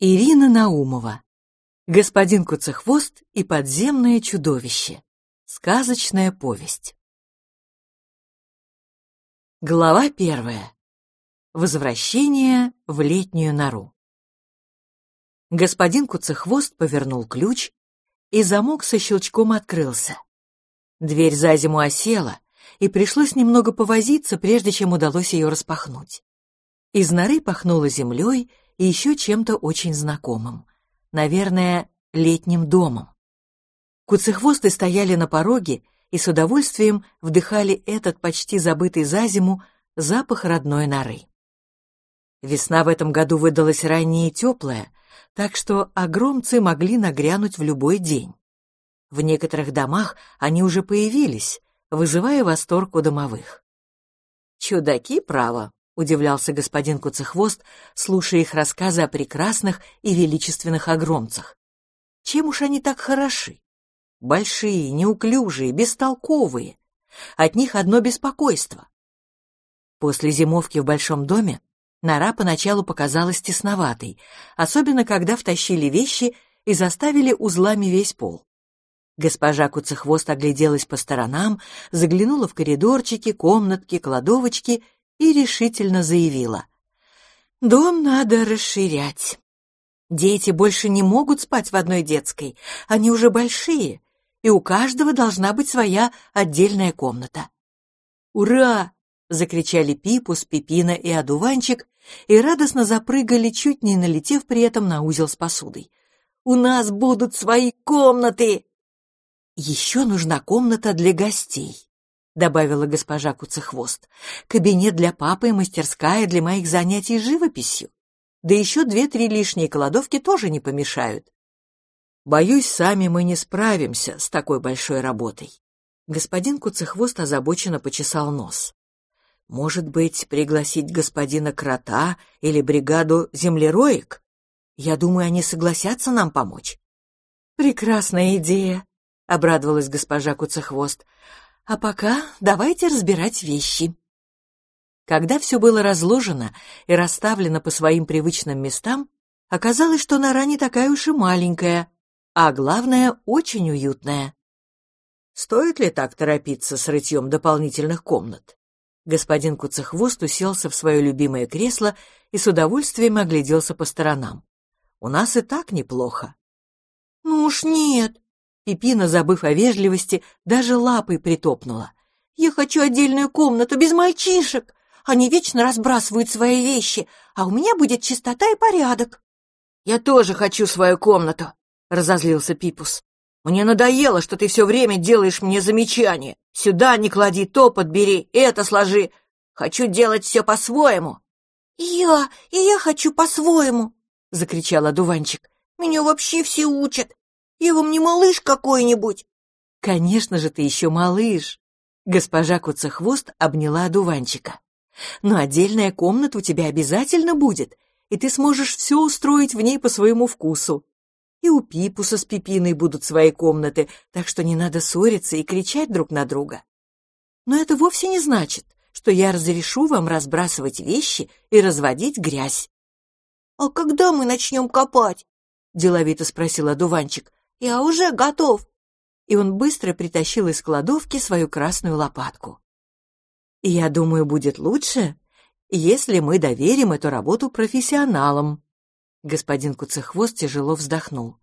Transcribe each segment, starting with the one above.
Ирина Наумова. Господин Куцехвост и подземное чудовище. Сказочная повесть. Глава первая. Возвращение в летнюю нору. Господин Куцехвост повернул ключ, и замок со щелчком открылся. Дверь за зиму осела, и пришлось немного повозиться, прежде чем удалось ее распахнуть. Из норы пахнуло землей и еще чем-то очень знакомым. Наверное, летним домом. Куцехвосты стояли на пороге и с удовольствием вдыхали этот почти забытый за зиму запах родной норы. Весна в этом году выдалась ранняя и теплая, так что огромцы могли нагрянуть в любой день. В некоторых домах они уже появились, вызывая восторг у домовых. «Чудаки, право», удивлялся господин Куцехвост, слушая их рассказы о прекрасных и величественных огромцах. Чем уж они так хороши? Большие, неуклюжие, бестолковые. От них одно беспокойство. После зимовки в большом доме нора поначалу показалась тесноватой, особенно когда втащили вещи и заставили узлами весь пол. Госпожа Куцехвост огляделась по сторонам, заглянула в коридорчики, комнатки, кладовочки и решительно заявила. «Дом надо расширять. Дети больше не могут спать в одной детской, они уже большие, и у каждого должна быть своя отдельная комната». «Ура!» — закричали Пипус, Пипина и Одуванчик и радостно запрыгали, чуть не налетев при этом на узел с посудой. «У нас будут свои комнаты!» «Еще нужна комната для гостей», добавила госпожа Куцехвост. «Кабинет для папы и мастерская для моих занятий живописью. Да еще две-три лишние кладовки тоже не помешают». «Боюсь, сами мы не справимся с такой большой работой». Господин Куцехвост озабоченно почесал нос. «Может быть, пригласить господина Крота или бригаду землероек? Я думаю, они согласятся нам помочь». «Прекрасная идея», — обрадовалась госпожа Куцехвост. А пока давайте разбирать вещи. Когда все было разложено и расставлено по своим привычным местам, оказалось, что нора не такая уж и маленькая, а главное, очень уютная. Стоит ли так торопиться с рытьем дополнительных комнат? Господин Куцехвост уселся в свое любимое кресло и с удовольствием огляделся по сторонам. У нас и так неплохо. Ну уж нет, Пипина, забыв о вежливости, даже лапой притопнула. «Я хочу отдельную комнату без мальчишек. Они вечно разбрасывают свои вещи, а у меня будет чистота и порядок». «Я тоже хочу свою комнату», — разозлился Пипус. «Мне надоело, что ты все время делаешь мне замечания. Сюда не клади, то подбери, это сложи. Хочу делать все по-своему». «Я, и я хочу по-своему», — закричал одуванчик. «Меня вообще все учат. Я вам не малыш какой-нибудь?» «Конечно же, ты еще малыш!» Госпожа Куцехвост обняла одуванчика. «Но отдельная комната у тебя обязательно будет, и ты сможешь все устроить в ней по своему вкусу. И у Пипуса с Пипиной будут свои комнаты, так что не надо ссориться и кричать друг на друга. Но это вовсе не значит, что я разрешу вам разбрасывать вещи и разводить грязь. — А когда мы начнем копать? — деловито спросил одуванчик. Я уже готов!» И он быстро притащил из кладовки свою красную лопатку. «Я думаю, будет лучше, если мы доверим эту работу профессионалам». Господин Куцехвост тяжело вздохнул.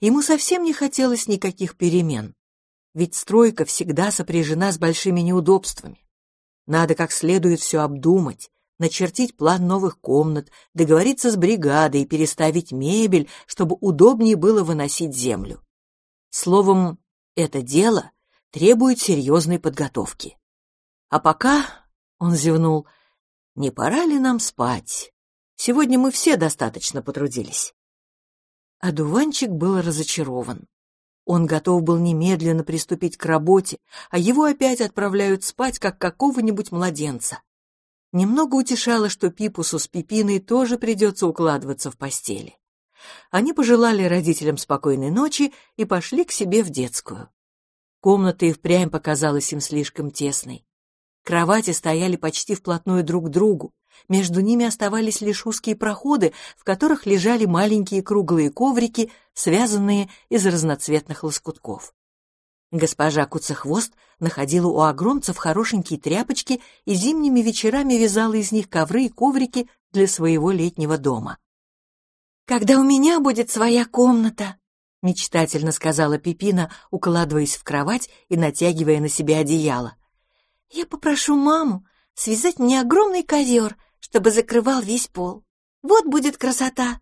Ему совсем не хотелось никаких перемен, ведь стройка всегда сопряжена с большими неудобствами. Надо как следует все обдумать, начертить план новых комнат, договориться с бригадой, переставить мебель, чтобы удобнее было выносить землю. Словом, это дело требует серьезной подготовки. А пока, — он зевнул, — не пора ли нам спать? Сегодня мы все достаточно потрудились. А был разочарован. Он готов был немедленно приступить к работе, а его опять отправляют спать, как какого-нибудь младенца. Немного утешало, что Пипусу с Пипиной тоже придется укладываться в постели. Они пожелали родителям спокойной ночи и пошли к себе в детскую. Комната и впрямь показалась им слишком тесной. Кровати стояли почти вплотную друг к другу, Между ними оставались лишь узкие проходы, в которых лежали маленькие круглые коврики, связанные из разноцветных лоскутков. Госпожа Куцехвост находила у огромцев хорошенькие тряпочки и зимними вечерами вязала из них ковры и коврики для своего летнего дома. «Когда у меня будет своя комната», — мечтательно сказала Пипина, укладываясь в кровать и натягивая на себя одеяло. «Я попрошу маму связать мне огромный ковер, чтобы закрывал весь пол. Вот будет красота!»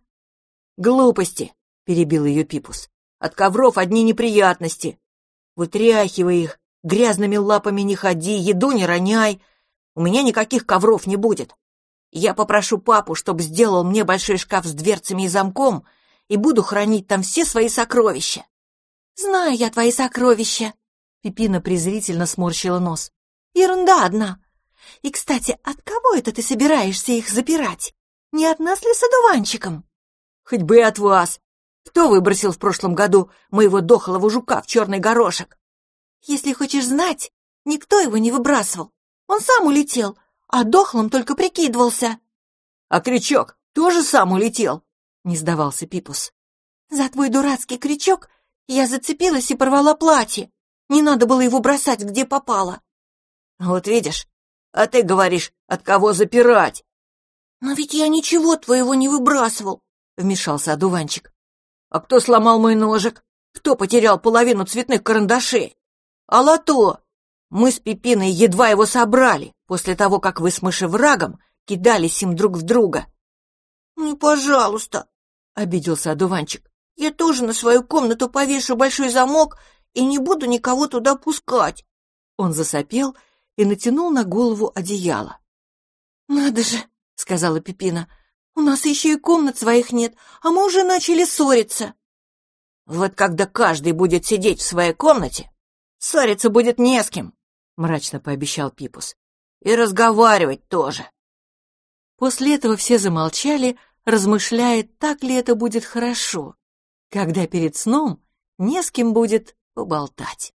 «Глупости!» — перебил ее Пипус. «От ковров одни неприятности. Вытряхивай их, грязными лапами не ходи, еду не роняй. У меня никаких ковров не будет. Я попрошу папу, чтобы сделал мне большой шкаф с дверцами и замком, и буду хранить там все свои сокровища». «Знаю я твои сокровища!» Пипина презрительно сморщила нос. «Ерунда одна. И, кстати, от кого это ты собираешься их запирать? Не от нас ли с одуванчиком?» «Хоть бы от вас. Кто выбросил в прошлом году моего дохлого жука в черный горошек?» «Если хочешь знать, никто его не выбрасывал. Он сам улетел, а дохлым только прикидывался». «А крючок тоже сам улетел?» — не сдавался Пипус. «За твой дурацкий крючок я зацепилась и порвала платье. Не надо было его бросать, где попало». «Вот видишь, а ты говоришь, от кого запирать?» «Но ведь я ничего твоего не выбрасывал», — вмешался одуванчик. «А кто сломал мой ножик? Кто потерял половину цветных карандашей? А лото? Мы с Пипиной едва его собрали, после того, как вы с мышеврагом кидались им друг в друга». «Ну, пожалуйста», — обиделся одуванчик. «Я тоже на свою комнату повешу большой замок и не буду никого туда пускать». Он засопел и натянул на голову одеяло. «Надо же!» — сказала Пипина. «У нас еще и комнат своих нет, а мы уже начали ссориться». «Вот когда каждый будет сидеть в своей комнате, ссориться будет не с кем», — мрачно пообещал Пипус. «И разговаривать тоже». После этого все замолчали, размышляя, так ли это будет хорошо, когда перед сном не с кем будет поболтать.